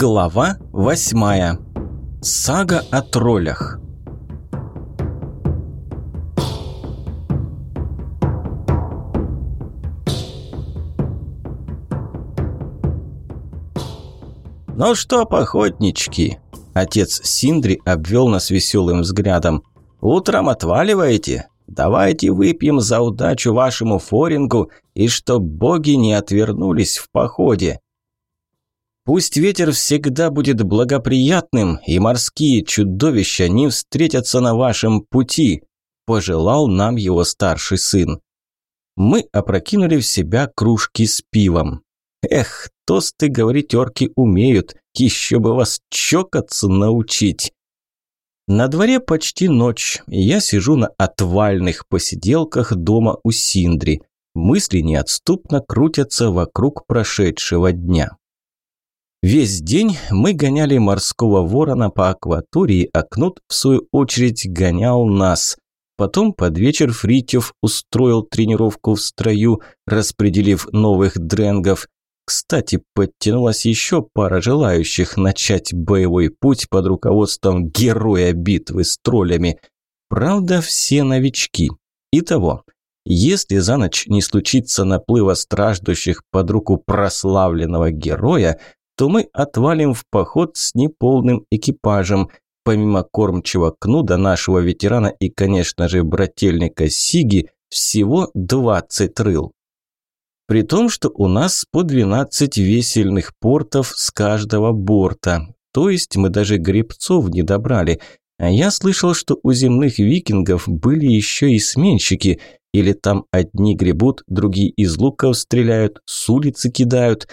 Глава восьмая. Сага о троллях. «Ну что, походнички?» Отец Синдри обвел нас веселым взглядом. «Утром отваливаете? Давайте выпьем за удачу вашему форингу и чтоб боги не отвернулись в походе. Пусть ветер всегда будет благоприятным, и морские чудовища не встретятся на вашем пути», – пожелал нам его старший сын. Мы опрокинули в себя кружки с пивом. Эх, тосты говорить орки умеют, еще бы вас чокаться научить. На дворе почти ночь, и я сижу на отвальных посиделках дома у Синдри. Мысли неотступно крутятся вокруг прошедшего дня. Весь день мы гоняли морского ворона по акватории, а Кнут, в свою очередь, гонял нас. Потом под вечер Фритьев устроил тренировку в строю, распределив новых дренгов. Кстати, подтянулась еще пара желающих начать боевой путь под руководством героя битвы с троллями. Правда, все новички. Итого, если за ночь не случится наплыва страждущих под руку прославленного героя, то мы отвалим в поход с неполным экипажем. Помимо кормчего Кнуда, нашего ветерана и, конечно же, брательника Сиги, всего 20 рыл. При том, что у нас по 12 весельных портов с каждого борта. То есть мы даже гребцов не добрали. А я слышал, что у земных викингов были еще и сменщики. Или там одни гребут, другие из луков стреляют, с улицы кидают.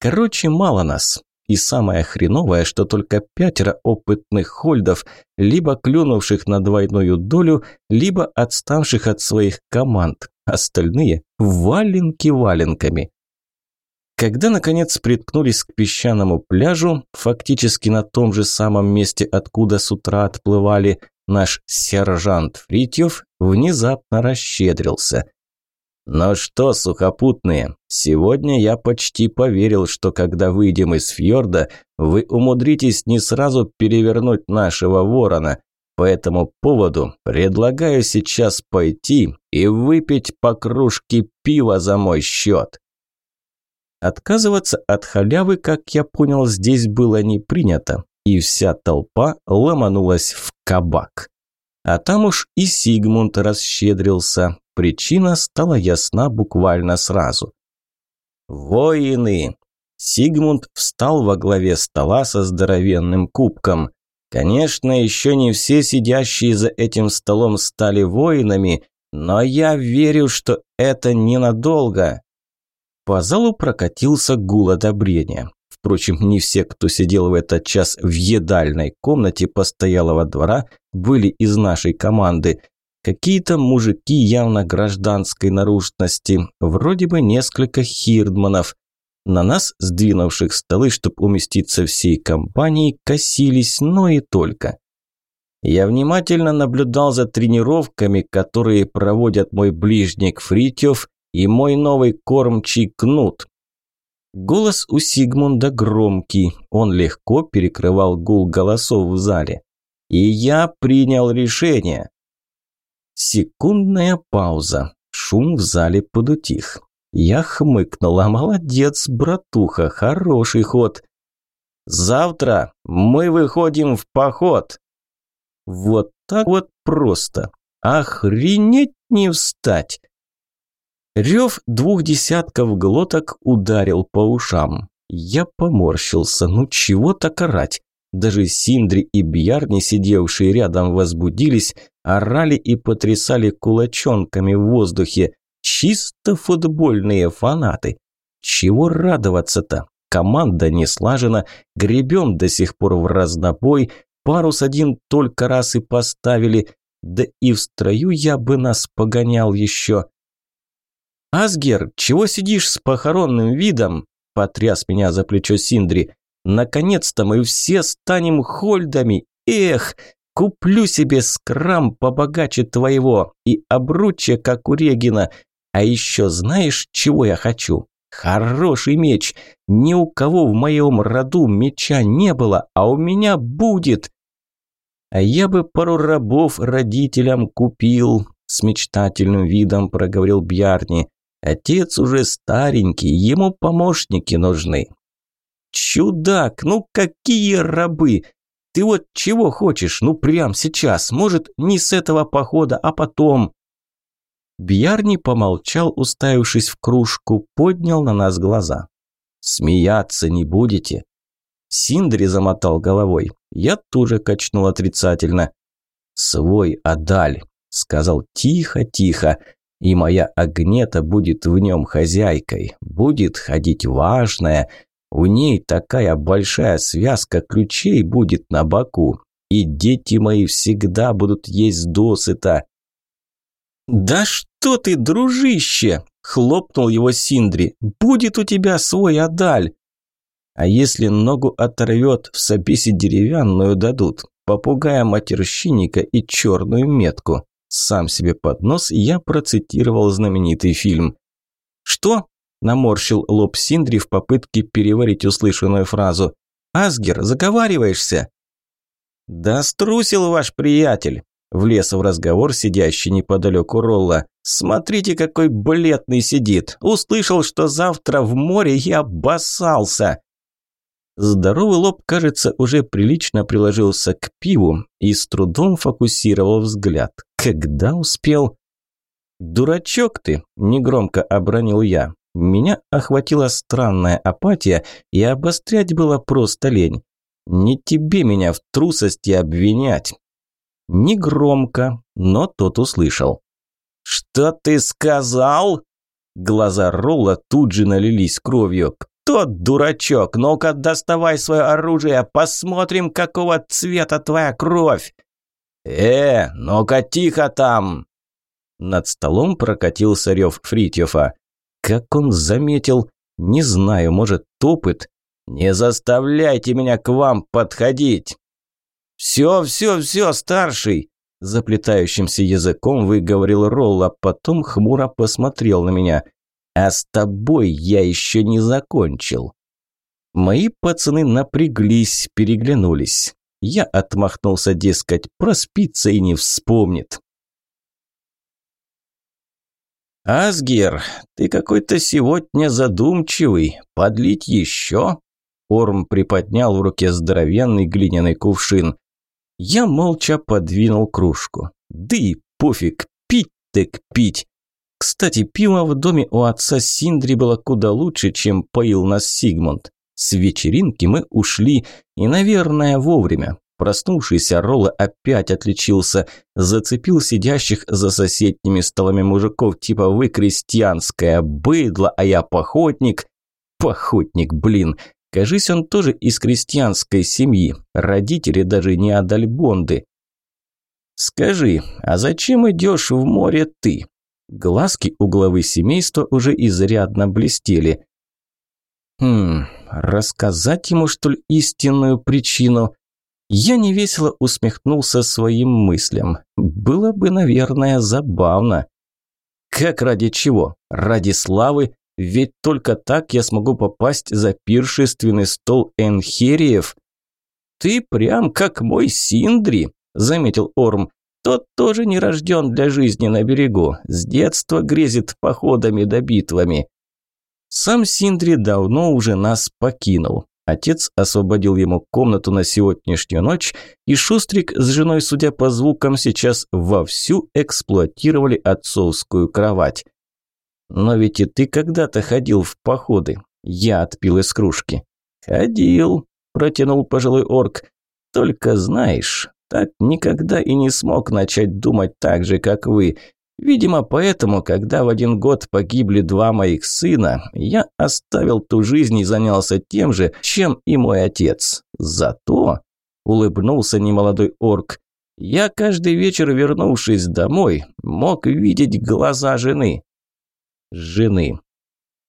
Короче, мало нас. И самое хреновое, что только пятеро опытных хольдов, либо клюнувших на двойную долю, либо отставших от своих команд. Остальные – валенки валенками. Когда, наконец, приткнулись к песчаному пляжу, фактически на том же самом месте, откуда с утра отплывали, наш сержант Фритьев внезапно расщедрился – но что, сухопутные, сегодня я почти поверил, что когда выйдем из фьорда, вы умудритесь не сразу перевернуть нашего ворона. По этому поводу предлагаю сейчас пойти и выпить по кружке пива за мой счет. Отказываться от халявы, как я понял, здесь было не принято, и вся толпа ломанулась в кабак. А там уж и Сигмунд расщедрился, Причина стала ясна буквально сразу. «Воины!» Сигмунд встал во главе стола со здоровенным кубком. Конечно, еще не все сидящие за этим столом стали воинами, но я верю, что это ненадолго. По залу прокатился гул одобрения. Впрочем, не все, кто сидел в этот час в едальной комнате постоялого двора, были из нашей команды. Какие-то мужики явно гражданской наружности, вроде бы несколько хирдманов. На нас, сдвинувших столы, чтобы уместиться всей компанией, косились, но и только. Я внимательно наблюдал за тренировками, которые проводят мой ближник Фритьев и мой новый кормчий Кнут. Голос у Сигмунда громкий, он легко перекрывал гул голосов в зале. И я принял решение. Секундная пауза. Шум в зале подутих. Я хмыкнула. Молодец, братуха, хороший ход. Завтра мы выходим в поход. Вот так вот просто. Охренеть не встать. Рев двух десятков глоток ударил по ушам. Я поморщился. Ну чего так орать? Даже Синдри и Бьярни, сидевшие рядом, возбудились, орали и потрясали кулачонками в воздухе. Чисто футбольные фанаты. Чего радоваться-то? Команда не слажена, гребем до сих пор в разнобой, парус один только раз и поставили, да и в строю я бы нас погонял еще. «Асгер, чего сидишь с похоронным видом?» – потряс меня за плечо Синдри. Наконец-то мы все станем хольдами. Эх, куплю себе скрам побогаче твоего и обручье, как у Регина. А еще знаешь, чего я хочу? Хороший меч. Ни у кого в моем роду меча не было, а у меня будет. А я бы пару рабов родителям купил, с мечтательным видом проговорил Бьярни. Отец уже старенький, ему помощники нужны. Чудак, ну какие рабы? Ты вот чего хочешь, ну прям сейчас, может, не с этого похода, а потом. Бьярни помолчал, уставившись в кружку, поднял на нас глаза. «Смеяться не будете?» Синдри замотал головой. Я тоже качнул отрицательно. «Свой Адаль», – сказал тихо-тихо, – «и моя Агнета будет в нем хозяйкой, будет ходить важная, у ней такая большая связка ключей будет на боку, и дети мои всегда будут есть досыта». «Да что ты, дружище!» – хлопнул его Синдри. «Будет у тебя свой Адаль!» А если ногу оторвет, в собесе деревянную дадут, попугая-матерщинника и черную метку. Сам себе под нос я процитировал знаменитый фильм. «Что?» – наморщил лоб Синдри в попытке переварить услышанную фразу. «Асгер, заговариваешься?» «Да струсил ваш приятель!» – влез в разговор сидящий неподалеку Ролла. «Смотрите, какой бледный сидит! Услышал, что завтра в море я обоссался!» Здоровый лоб, кажется, уже прилично приложился к пиву и с трудом фокусировал взгляд. Когда успел? «Дурачок ты!» – негромко обронил я. Меня охватила странная апатия, и обострять было просто лень. Не тебе меня в трусости обвинять. Негромко, но тот услышал. «Что ты сказал?» Глаза Ролла тут же налились кровью. «Кто дурачок? Ну-ка, доставай свое оружие, посмотрим, какого цвета твоя кровь!» «Э, ну-ка, тихо там!» Над столом прокатился рев Фритьёфа. Как он заметил? Не знаю, может, топит? «Не заставляйте меня к вам подходить!» «Все, все, все, старший!» Заплетающимся языком выговорил Ролла, потом хмуро посмотрел на меня – а с тобой я еще не закончил. Мои пацаны напряглись, переглянулись. Я отмахнулся, дескать, проспится и не вспомнит. «Асгер, ты какой-то сегодня задумчивый. Подлить еще?» Орм приподнял в руке здоровенный глиняный кувшин. Я молча подвинул кружку. Да и пофиг, пить так пить. Кстати, пиво в доме у отца Синдри было куда лучше, чем поил нас Сигмунд. С вечеринки мы ушли, и, наверное, вовремя. Проснувшийся Ролла опять отличился, зацепил сидящих за соседними столами мужиков, типа «вы крестьянское быдло, а я походник». Походник, блин. Кажись, он тоже из крестьянской семьи. Родители даже не Адальбонды. «Скажи, а зачем идешь в море ты?» Глазки у главы семейства уже изрядно блестели. Хм, рассказать ему, что ли, истинную причину? Я невесело усмехнулся своим мыслям. Было бы, наверное, забавно. Как ради чего? Ради славы? Ведь только так я смогу попасть за пиршественный стол Энхериев. «Ты прям как мой Синдри», – заметил Орм. Тот тоже не рожден для жизни на берегу, с детства грезит походами да битвами. Сам Синдри давно уже нас покинул. Отец освободил ему комнату на сегодняшнюю ночь, и Шустрик с женой, судя по звукам, сейчас вовсю эксплуатировали отцовскую кровать. «Но ведь и ты когда-то ходил в походы», – я отпил из кружки. «Ходил», – протянул пожилой орк. «Только знаешь, так никогда и не смог начать думать так же, как вы. Видимо, поэтому, когда в один год погибли два моих сына, я оставил ту жизнь и занялся тем же, чем и мой отец. Зато, улыбнулся немолодой орк, я каждый вечер, вернувшись домой, мог видеть глаза жены. Жены.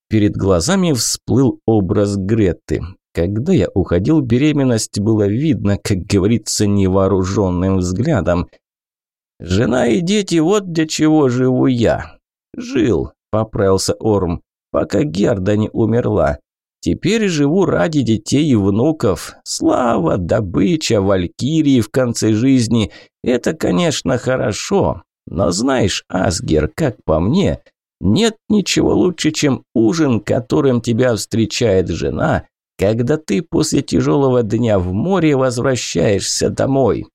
Перед глазами всплыл образ Гретты. Когда я уходил, беременность было видно, как говорится, невооруженным взглядом. «Жена и дети, вот для чего живу я». «Жил», – поправился Орм. пока Герда не умерла. Теперь живу ради детей и внуков. Слава, добыча, валькирии в конце жизни – это, конечно, хорошо. Но знаешь, Асгер, как по мне, нет ничего лучше, чем ужин, которым тебя встречает жена, когда ты после тяжелого дня в море возвращаешься домой.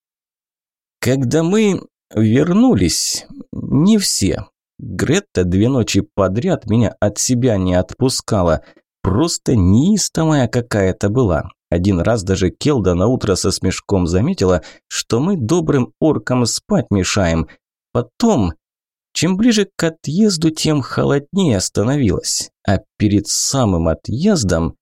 Когда мы вернулись, не все. Гретта две ночи подряд меня от себя не отпускала – Просто неистовая какая-то была. Один раз даже Келда на утро со смешком заметила, что мы добрым оркам спать мешаем. Потом, чем ближе к отъезду, тем холоднее становилось. А перед самым отъездом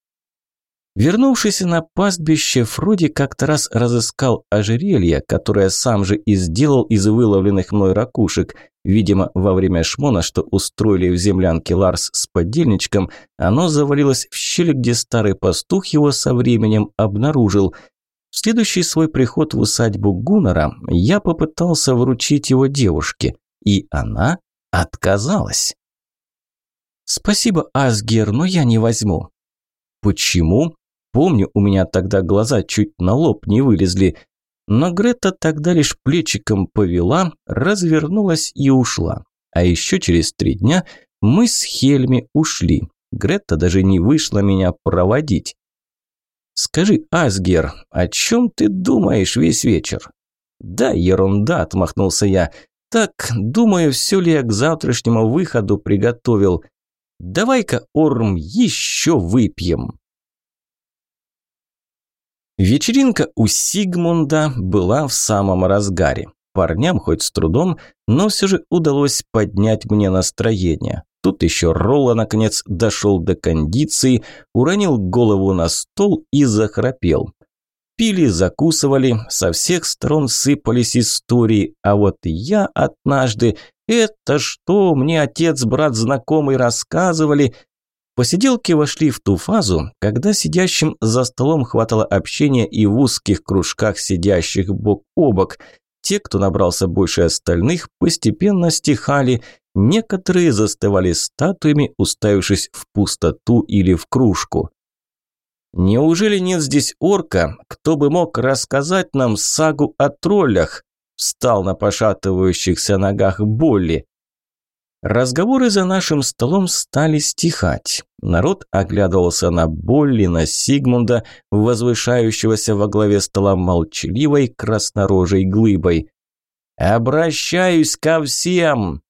Вернувшись на пастбище, Фроди как-то раз разыскал ожерелье, которое сам же и сделал из выловленных мной ракушек. Видимо, во время шмона, что устроили в землянке Ларс с подельничком, оно завалилось в щель, где старый пастух его со временем обнаружил. В следующий свой приход в усадьбу Гуннера я попытался вручить его девушке, и она отказалась. «Спасибо, Асгер, но я не возьму». «Почему?» Помню, у меня тогда глаза чуть на лоб не вылезли. Но Грета тогда лишь плечиком повела, развернулась и ушла. А еще через три дня мы с Хельми ушли. Грета даже не вышла меня проводить. «Скажи, Асгер, о чем ты думаешь весь вечер?» «Да, ерунда», – отмахнулся я. «Так, думаю, все ли я к завтрашнему выходу приготовил. Давай-ка, Орм, еще выпьем». Вечеринка у Сигмунда была в самом разгаре. Парням хоть с трудом, но все же удалось поднять мне настроение. Тут еще Ролла наконец дошел до кондиции, уронил голову на стол и захрапел. Пили, закусывали, со всех сторон сыпались истории, а вот я однажды, это что, мне отец, брат, знакомый рассказывали, Посиделки вошли в ту фазу, когда сидящим за столом хватало общения и в узких кружках сидящих бок о бок. Те, кто набрался больше остальных, постепенно стихали, некоторые застывали статуями, уставившись в пустоту или в кружку. «Неужели нет здесь орка, кто бы мог рассказать нам сагу о троллях?» Встал на пошатывающихся ногах Болли. Разговоры за нашим столом стали стихать. Народ оглядывался на Болли, на Сигмунда, возвышающегося во главе стола молчаливой краснорожей глыбой. «Обращаюсь ко всем!»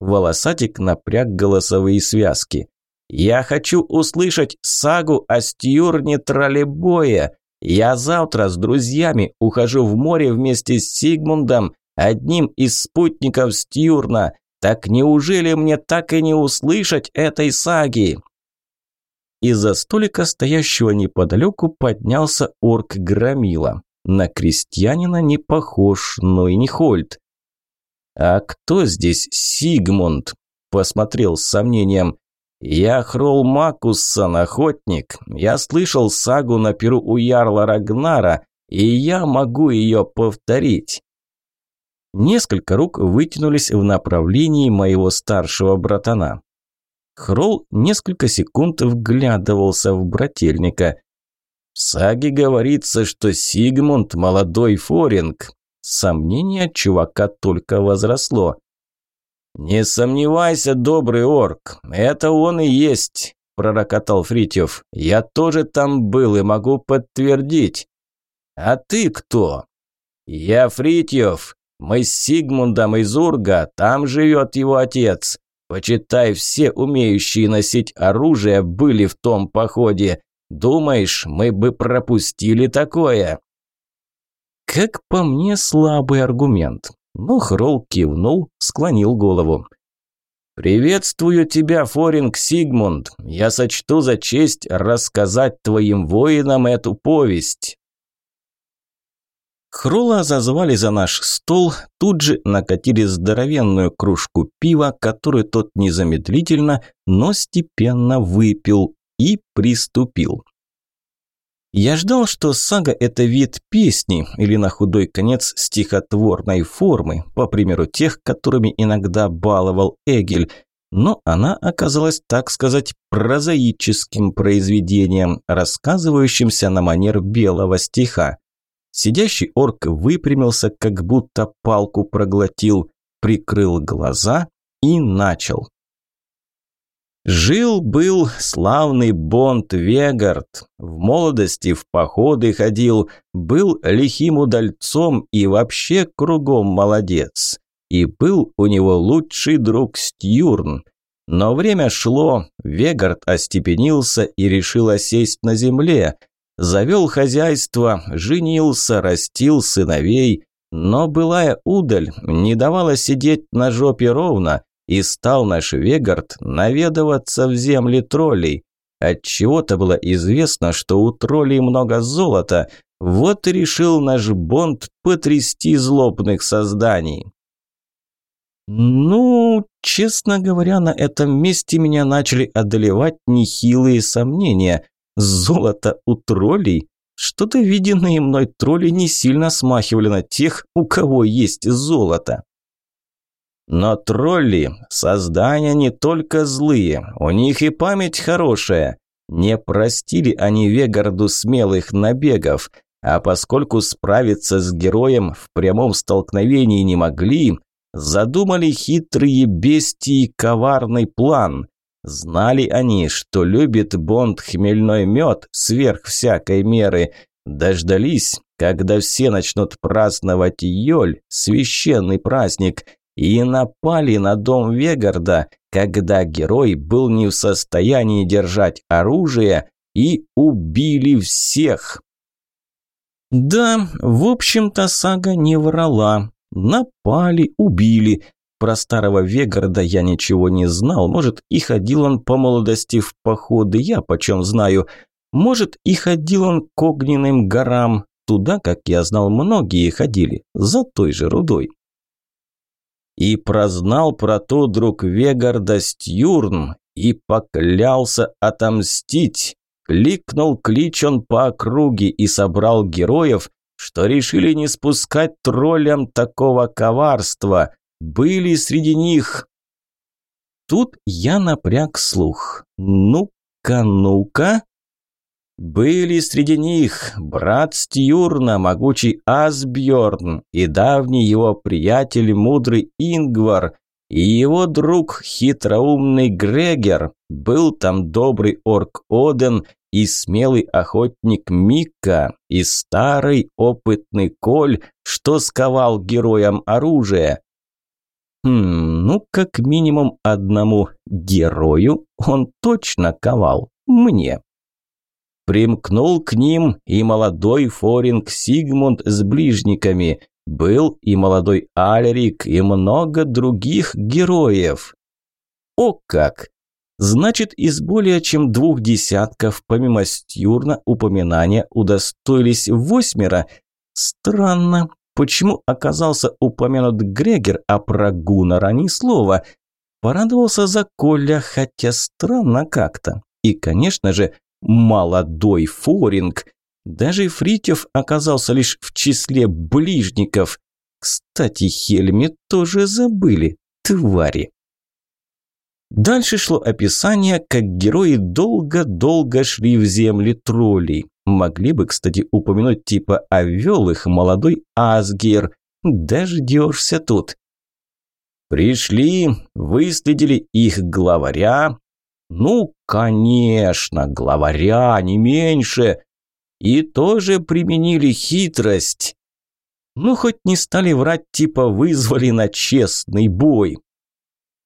Волосатик напряг голосовые связки. «Я хочу услышать сагу о Стюрне Троллебоя. Я завтра с друзьями ухожу в море вместе с Сигмундом, одним из спутников Стюрна. Так неужели мне так и не услышать этой саги? Из-за столика, стоящего неподалеку, поднялся орк Громила. На крестьянина не похож, но и не Хольд. «А кто здесь Сигмунд?» – посмотрел с сомнением. «Я Хрол Макуссон, охотник. Я слышал сагу на перу у Ярла Рагнара, и я могу ее повторить». Несколько рук вытянулись в направлении моего старшего братана. Хрол несколько секунд вглядывался в брательника. В саге говорится, что Сигмунд – молодой форинг. Сомнение чувака только возросло. «Не сомневайся, добрый орк, это он и есть», – пророкотал Фритьев. «Я тоже там был и могу подтвердить». «А ты кто?» «Я Фритьев, мы с Сигмундом из Урга, там живет его отец. Почитай, все умеющие носить оружие были в том походе. Думаешь, мы бы пропустили такое?» Как по мне, слабый аргумент. Но Хрол кивнул, склонил голову. «Приветствую тебя, Форинг Сигмунд. Я сочту за честь рассказать твоим воинам эту повесть». Хрула зазвали за наш стол, тут же накатили здоровенную кружку пива, которую тот незамедлительно, но степенно выпил и приступил. Я ждал, что сага – это вид песни или на худой конец стихотворной формы, по примеру тех, которыми иногда баловал Эгель. но она оказалась, так сказать, прозаическим произведением, рассказывающимся на манер белого стиха. Сидящий орк выпрямился, как будто палку проглотил, прикрыл глаза и начал. Жил-был славный Бонд Вегард, в молодости в походы ходил, был лихим удальцом и вообще кругом молодец. И был у него лучший друг Стюрн. Но время шло, Вегард остепенился и решил осесть на земле. Завел хозяйство, женился, растил сыновей, но былая удаль не давала сидеть на жопе ровно – и стал наш Вегард наведываться в земли троллей. Отчего-то было известно, что у троллей много золота, вот и решил наш Бонд потрясти злобных созданий. Ну, честно говоря, на этом месте меня начали одолевать нехилые сомнения. Золото у троллей? Что-то виденные мной тролли не сильно смахивали на тех, у кого есть золото. Но тролли – создания не только злые, у них и память хорошая. Не простили они Вегарду смелых набегов, а поскольку справиться с героем в прямом столкновении не могли, задумали хитрые бестии коварный план. Знали они, что любит Бонд хмельной мед сверх всякой меры. Дождались, когда все начнут праздновать Йоль, священный праздник – и напали на дом Вегарда, когда герой был не в состоянии держать оружие и убили всех. Да, в общем-то сага не врала. Напали, убили. Про старого Вегарда я ничего не знал. Может, и ходил он по молодости в походы, я почем знаю. Может, и ходил он к огненным горам. Туда, как я знал, многие ходили, за той же рудой. И прознал про то друг Вегарда Стюрн и поклялся отомстить. Кликнул клич он по округе и собрал героев, что решили не спускать троллям такого коварства. Были среди них... Тут я напряг слух. Ну-ка, ну-ка. Были среди них брат Стюрна, могучий Асбjorn, и давний его приятель, мудрый Ингвар, и его друг, хитроумный Грегер, был там добрый орк Оден и смелый охотник Мика, и старый опытный Коль, что сковал героям оружие. Хм, ну, как минимум одному герою он точно ковал, мне. Примкнул к ним и молодой Форинг Сигмунд с ближниками. Был и молодой Альрик, и много других героев. О как! Значит, из более чем двух десятков, помимо Стюрна, упоминания удостоились восьмеро. Странно, почему оказался упомянут Грегер, а про Гуннера ни слова. Порадовался за Коля, хотя странно как-то. И, конечно же, Молодой Форинг. Даже Фритьев оказался лишь в числе ближников. Кстати, Хельме тоже забыли, твари. Дальше шло описание, как герои долго-долго шли в земли троллей. Могли бы, кстати, упомянуть типа «Овел их молодой Асгер». Дождешься тут. Пришли, выследили их главаря, ну, конечно, главаря не меньше. И тоже применили хитрость. Ну, хоть не стали врать, типа вызвали на честный бой.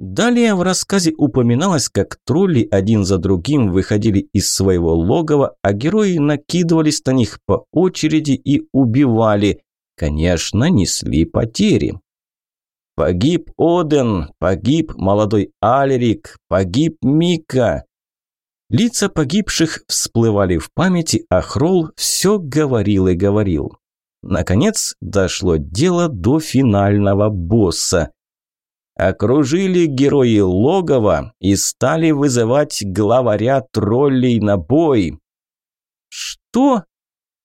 Далее в рассказе упоминалось, как тролли один за другим выходили из своего логова, а герои накидывались на них по очереди и убивали. Конечно, несли потери. Погиб Оден, погиб молодой Алерик, погиб Мика. Лица погибших всплывали в памяти, а Хрол все говорил и говорил. Наконец дошло дело до финального босса. Окружили герои логова и стали вызывать главаря троллей на бой. Что?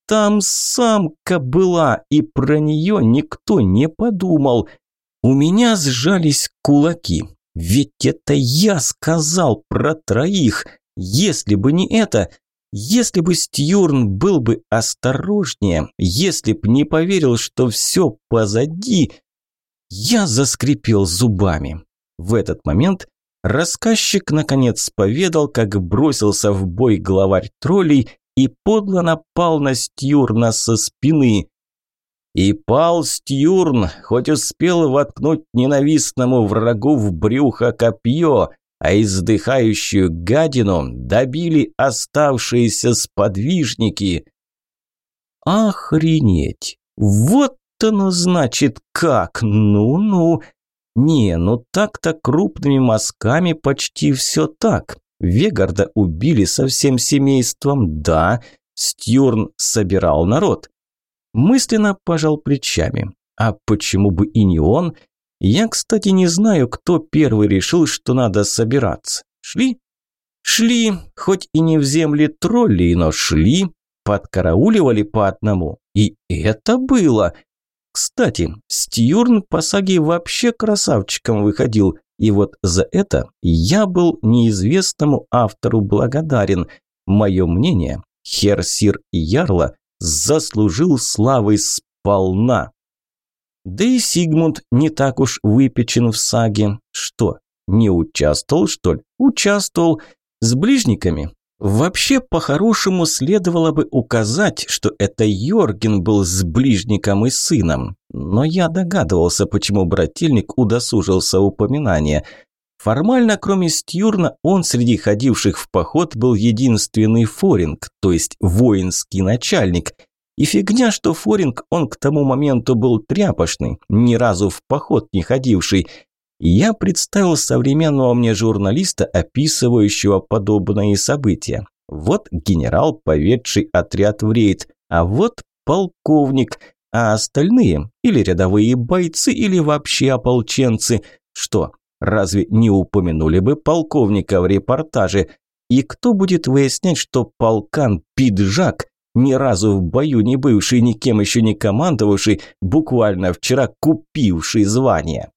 Там самка была, и про нее никто не подумал. У меня сжались кулаки. Ведь это я сказал про троих. Если бы не это, если бы Стюрн был бы осторожнее, если б не поверил, что все позади, я заскрипел зубами. В этот момент рассказчик наконец поведал, как бросился в бой главарь троллей и подло напал на Стюрна со спины. И пал Стюрн, хоть успел воткнуть ненавистному врагу в брюхо копье, а издыхающую гадину добили оставшиеся сподвижники. Охренеть! Вот оно значит как! Ну-ну! Не, ну так-то крупными мазками почти все так. Вегарда убили со всем семейством, да. Стюрн собирал народ. Мысленно пожал плечами. А почему бы и не он? Я, кстати, не знаю, кто первый решил, что надо собираться. Шли? Шли, хоть и не в земли троллей, но шли, подкарауливали по одному. И это было. Кстати, Стьюрн по саге вообще красавчиком выходил, и вот за это я был неизвестному автору благодарен. Мое мнение, Херсир Ярла заслужил славы сполна. Да и Сигмунд не так уж выпечен в саге. Что, не участвовал, что ли? Участвовал. С ближниками? Вообще, по-хорошему, следовало бы указать, что это Йорген был с ближником и сыном. Но я догадывался, почему брательник удосужился упоминания. Формально, кроме Стюрна, он среди ходивших в поход был единственный форинг, то есть воинский начальник – и фигня, что Форинг, он к тому моменту был тряпошный, ни разу в поход не ходивший. Я представил современного мне журналиста, описывающего подобные события. Вот генерал, поведший отряд в рейд, а вот полковник, а остальные или рядовые бойцы, или вообще ополченцы. Что, разве не упомянули бы полковника в репортаже? И кто будет выяснять, что полкан Пиджак ни разу в бою не бывший, никем еще не командовавший, буквально вчера купивший звание.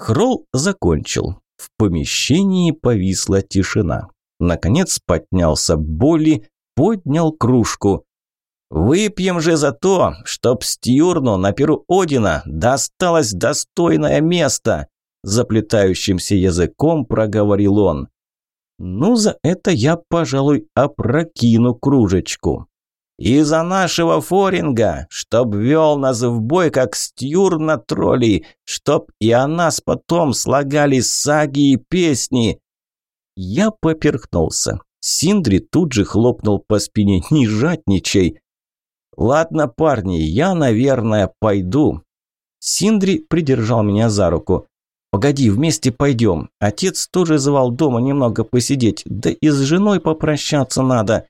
Хрол закончил. В помещении повисла тишина. Наконец поднялся Болли, поднял кружку. «Выпьем же за то, чтоб Стюрну на перу Одина досталось достойное место!» Заплетающимся языком проговорил он. Ну, за это я, пожалуй, опрокину кружечку. И за нашего форинга, чтоб вел нас в бой, как стюр на троллей, чтоб и о нас потом слагали саги и песни. Я поперхнулся. Синдри тут же хлопнул по спине «Не жадничай!» «Ладно, парни, я, наверное, пойду». Синдри придержал меня за руку. «Погоди, вместе пойдем. Отец тоже звал дома немного посидеть, да и с женой попрощаться надо».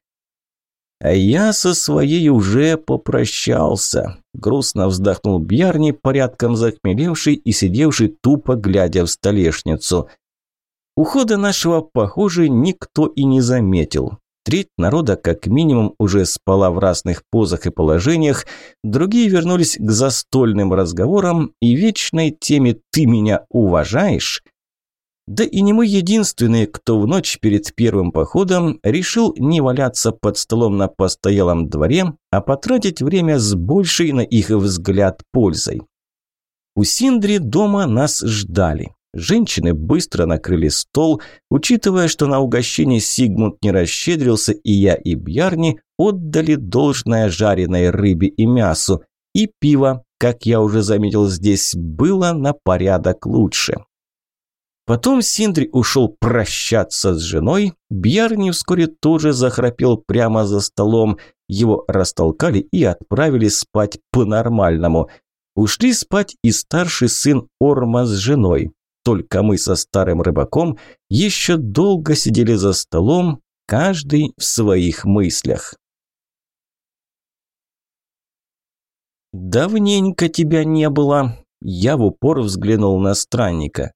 «А я со своей уже попрощался», – грустно вздохнул Бьярни, порядком захмелевший и сидевший тупо глядя в столешницу. Ухода нашего, похоже, никто и не заметил. Треть народа как минимум уже спала в разных позах и положениях, другие вернулись к застольным разговорам и вечной теме «ты меня уважаешь?» Да и не мы единственные, кто в ночь перед первым походом решил не валяться под столом на постоялом дворе, а потратить время с большей, на их взгляд, пользой. У Синдри дома нас ждали. Женщины быстро накрыли стол, учитывая, что на угощение Сигмунд не расщедрился, и я, и Бьярни отдали должное жареной рыбе и мясу, и пиво, как я уже заметил здесь, было на порядок лучше. Потом Синдри ушел прощаться с женой, Бьярни вскоре тоже захрапел прямо за столом, его растолкали и отправили спать по-нормальному. Ушли спать и старший сын Орма с женой. Только мы со старым рыбаком еще долго сидели за столом, каждый в своих мыслях. «Давненько тебя не было», – я в упор взглянул на странника.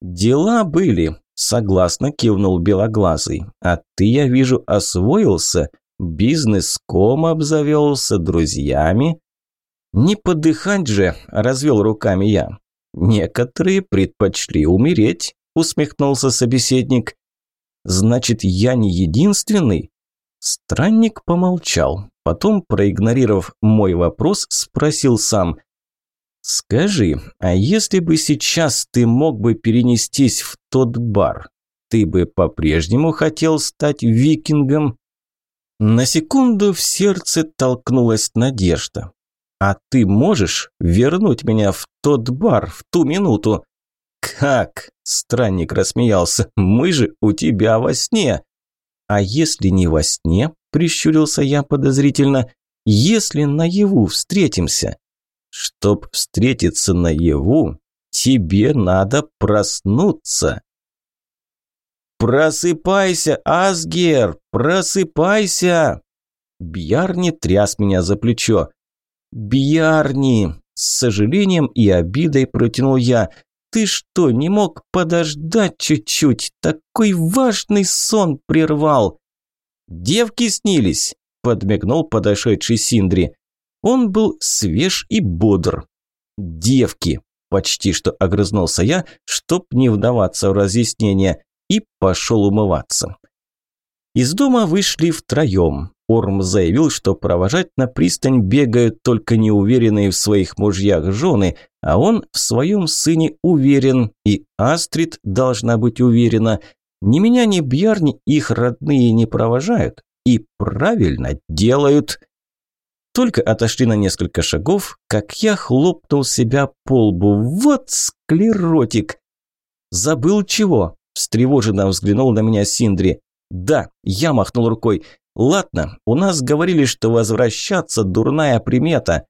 «Дела были», – согласно кивнул Белоглазый. «А ты, я вижу, освоился, бизнес-ком обзавелся, друзьями». «Не подыхать же», – развел руками я. Некоторые предпочли умереть, усмехнулся собеседник. Значит, я не единственный? Странник помолчал, потом, проигнорировав мой вопрос, спросил сам. «Скажи, а если бы сейчас ты мог бы перенестись в тот бар, ты бы по-прежнему хотел стать викингом?» На секунду в сердце толкнулась надежда. «А ты можешь вернуть меня в тот бар в ту минуту?» «Как?» – странник рассмеялся. «Мы же у тебя во сне!» «А если не во сне?» – прищурился я подозрительно. «Если наяву встретимся?» «Чтоб встретиться наяву, тебе надо проснуться!» «Просыпайся, Асгер! Просыпайся!» Бьярни тряс меня за плечо. «Бьярни!» – с сожалением и обидой протянул я. «Ты что, не мог подождать чуть-чуть? Такой важный сон прервал!» «Девки снились!» – подмигнул подошедший Синдри. Он был свеж и бодр. «Девки!» – почти что огрызнулся я, чтоб не вдаваться в разъяснение и пошел умываться. Из дома вышли втроем. Орм заявил, что провожать на пристань бегают только неуверенные в своих мужьях жены, а он в своем сыне уверен, и Астрид должна быть уверена. Ни меня, ни Бьярни их родные не провожают, и правильно делают. Только отошли на несколько шагов, как я хлопнул себя по лбу. Вот склеротик! Забыл чего? Встревоженно взглянул на меня Синдри. «Да», – я махнул рукой. «Ладно, у нас говорили, что возвращаться – дурная примета».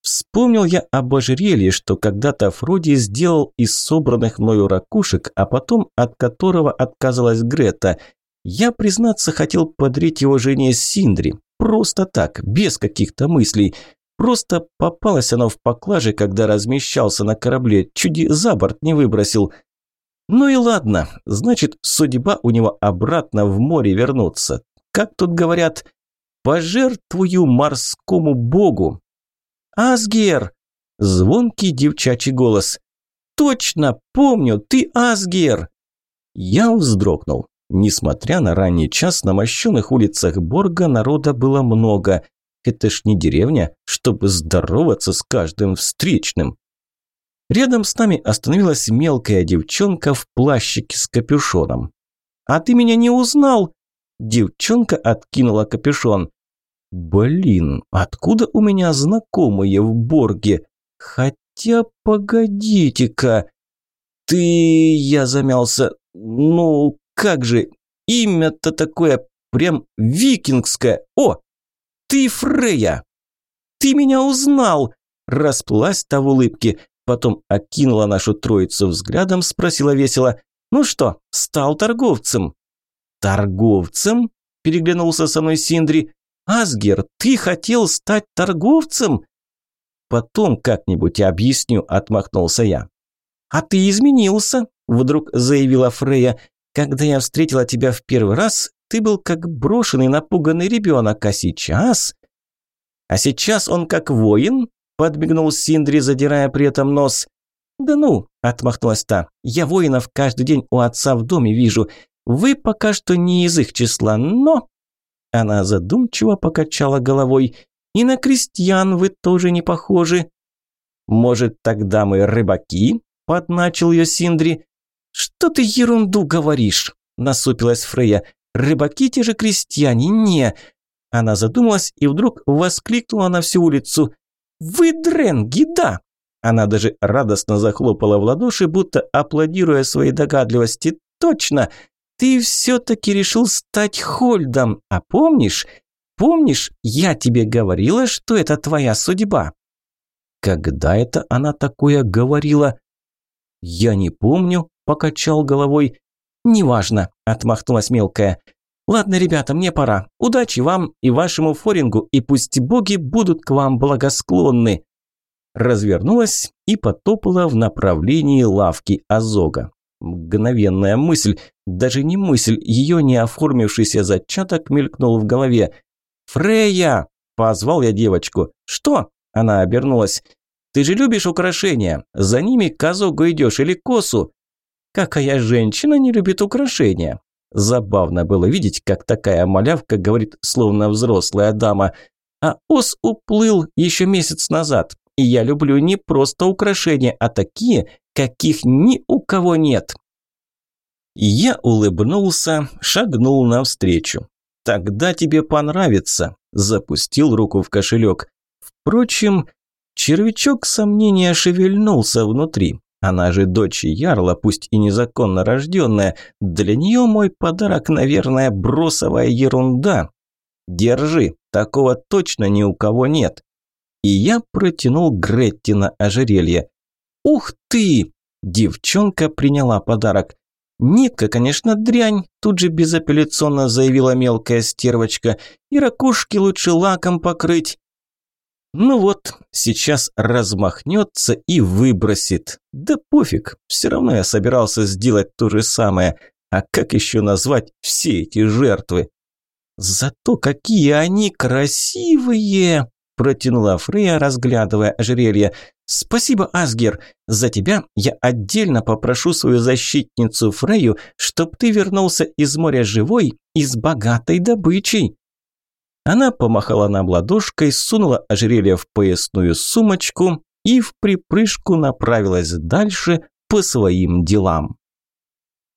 Вспомнил я об ожерелье, что когда-то Фроди сделал из собранных мною ракушек, а потом от которого отказалась Грета. Я, признаться, хотел подарить его жене Синдри. Просто так, без каких-то мыслей. Просто попалось оно в поклаже, когда размещался на корабле, чуть за борт не выбросил. Ну и ладно, значит, судьба у него обратно в море вернуться. Как тут говорят, пожертвую морскому богу. Асгер! Звонкий девчачий голос. Точно, помню, ты Асгер! Я вздрогнул. Несмотря на ранний час, на мощенных улицах Борга народа было много. Это ж не деревня, чтобы здороваться с каждым встречным. Рядом с нами остановилась мелкая девчонка в плащике с капюшоном. «А ты меня не узнал?» Девчонка откинула капюшон. «Блин, откуда у меня знакомые в Борге? Хотя, погодите-ка...» «Ты...» – я замялся. «Ну, как же, имя-то такое прям викингское. О, ты Фрея!» «Ты меня узнал!» – расплылась та в улыбке потом окинула нашу троицу взглядом, спросила весело, «Ну что, стал торговцем?» «Торговцем?» – переглянулся со мной Синдри. «Асгер, ты хотел стать торговцем?» «Потом как-нибудь объясню», – отмахнулся я. «А ты изменился», – вдруг заявила Фрея. «Когда я встретила тебя в первый раз, ты был как брошенный, напуганный ребенок, а сейчас...» «А сейчас он как воин?» подмигнул Синдри, задирая при этом нос. «Да ну!» – отмахнулась та. «Я воинов каждый день у отца в доме вижу. Вы пока что не из их числа, но...» Она задумчиво покачала головой. «И на крестьян вы тоже не похожи». «Может, тогда мы рыбаки?» – подначил ее Синдри. «Что ты ерунду говоришь?» – насупилась Фрея. «Рыбаки те же крестьяне, не...» Она задумалась и вдруг воскликнула на всю улицу. «Вы дренги, да!» Она даже радостно захлопала в ладоши, будто аплодируя своей догадливости. «Точно! Ты все-таки решил стать Хольдом, а помнишь? Помнишь, я тебе говорила, что это твоя судьба?» «Когда это она такое говорила?» «Я не помню», – покачал головой. «Неважно», – отмахнулась мелкая. Ладно, ребята, мне пора. Удачи вам и вашему форингу, и пусть боги будут к вам благосклонны. Развернулась и потопала в направлении лавки Азога. Мгновенная мысль, даже не мысль, ее не оформившийся зачаток мелькнул в голове. «Фрея!» – позвал я девочку. «Что?» – она обернулась. Ты же любишь украшения. За ними козогу идешь или косу. Какая женщина не любит украшения? Забавно было видеть, как такая малявка говорит, словно взрослая дама. А ос уплыл еще месяц назад. И я люблю не просто украшения, а такие, каких ни у кого нет. Я улыбнулся, шагнул навстречу. «Тогда тебе понравится», – запустил руку в кошелек. Впрочем, червячок сомнения шевельнулся внутри. Она же дочь Ярла, пусть и незаконно рожденная. Для нее мой подарок, наверное, бросовая ерунда. Держи, такого точно ни у кого нет. И я протянул Гретти на ожерелье. Ух ты! Девчонка приняла подарок. «Нитка, конечно, дрянь», – тут же безапелляционно заявила мелкая стервочка. «И ракушки лучше лаком покрыть». Ну вот, сейчас размахнется и выбросит. Да пофиг, все равно я собирался сделать то же самое. А как еще назвать все эти жертвы? Зато какие они красивые! Протянула Фрея, разглядывая ожерелье. «Спасибо, Асгер. За тебя я отдельно попрошу свою защитницу Фрею, чтоб ты вернулся из моря живой и с богатой добычей». Она помахала нам ладошкой, сунула ожерелье в поясную сумочку и в припрыжку направилась дальше по своим делам.